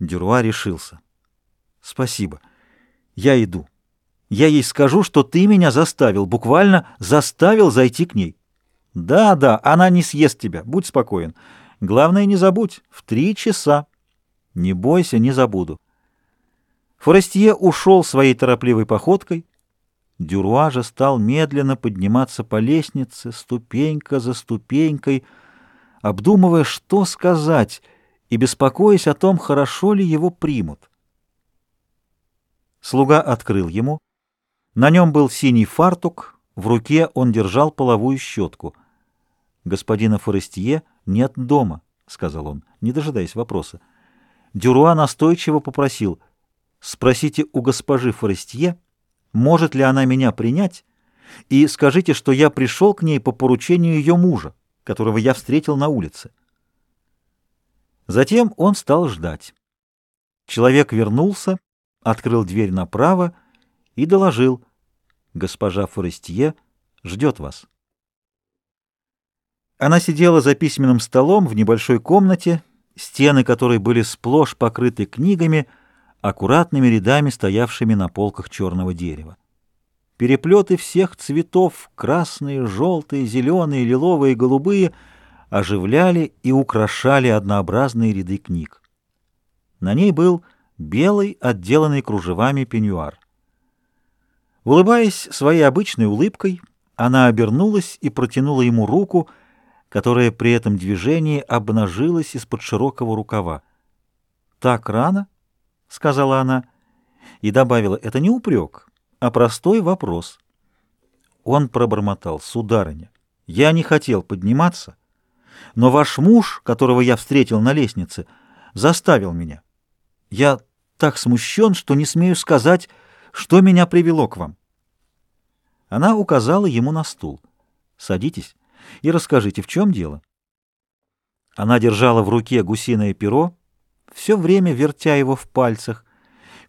Дюруа решился. «Спасибо. Я иду. Я ей скажу, что ты меня заставил, буквально заставил зайти к ней. Да, да, она не съест тебя, будь спокоен. Главное, не забудь, в три часа. Не бойся, не забуду». Форестье ушел своей торопливой походкой. Дюруа же стал медленно подниматься по лестнице, ступенька за ступенькой, обдумывая, что сказать — и беспокоясь о том, хорошо ли его примут. Слуга открыл ему. На нем был синий фартук, в руке он держал половую щетку. «Господина Форестье нет дома», — сказал он, не дожидаясь вопроса. Дюруа настойчиво попросил, «Спросите у госпожи Форестье, может ли она меня принять, и скажите, что я пришел к ней по поручению ее мужа, которого я встретил на улице». Затем он стал ждать. Человек вернулся, открыл дверь направо и доложил. Госпожа Форестье ждет вас. Она сидела за письменным столом в небольшой комнате, стены которой были сплошь покрыты книгами, аккуратными рядами, стоявшими на полках черного дерева. Переплеты всех цветов — красные, желтые, зеленые, лиловые, голубые — оживляли и украшали однообразные ряды книг. На ней был белый, отделанный кружевами пеньюар. Улыбаясь своей обычной улыбкой, она обернулась и протянула ему руку, которая при этом движении обнажилась из-под широкого рукава. «Так рано?» — сказала она, и добавила, «это не упрек, а простой вопрос». Он пробормотал, «Сударыня, я не хотел подниматься, но ваш муж, которого я встретил на лестнице, заставил меня. Я так смущен, что не смею сказать, что меня привело к вам. Она указала ему на стул. «Садитесь и расскажите, в чем дело?» Она держала в руке гусиное перо, все время вертя его в пальцах.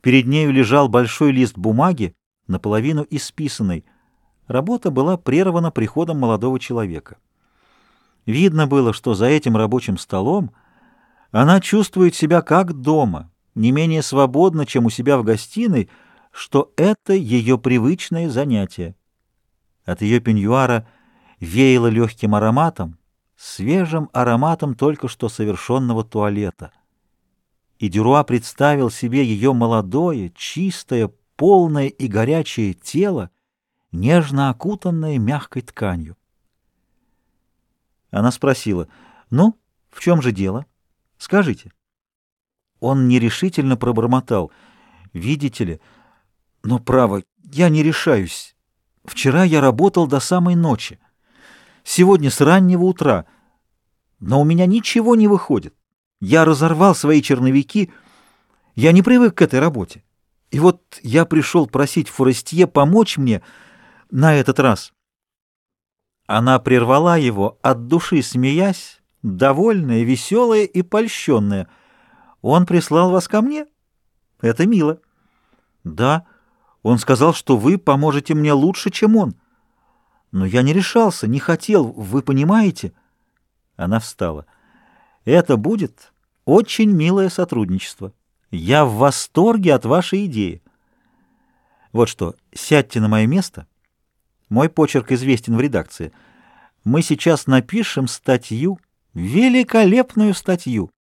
Перед нею лежал большой лист бумаги, наполовину исписанный. Работа была прервана приходом молодого человека. Видно было, что за этим рабочим столом она чувствует себя как дома, не менее свободно, чем у себя в гостиной, что это ее привычное занятие. От ее пеньюара веяло легким ароматом, свежим ароматом только что совершенного туалета. И Дюруа представил себе ее молодое, чистое, полное и горячее тело, нежно окутанное мягкой тканью. Она спросила, «Ну, в чем же дело? Скажите». Он нерешительно пробормотал, «Видите ли, но, право, я не решаюсь. Вчера я работал до самой ночи. Сегодня с раннего утра. Но у меня ничего не выходит. Я разорвал свои черновики. Я не привык к этой работе. И вот я пришел просить Форестье помочь мне на этот раз». Она прервала его, от души смеясь, довольная, веселая и польщенная. «Он прислал вас ко мне? Это мило». «Да, он сказал, что вы поможете мне лучше, чем он. Но я не решался, не хотел, вы понимаете?» Она встала. «Это будет очень милое сотрудничество. Я в восторге от вашей идеи. Вот что, сядьте на мое место» Мой почерк известен в редакции. Мы сейчас напишем статью, великолепную статью.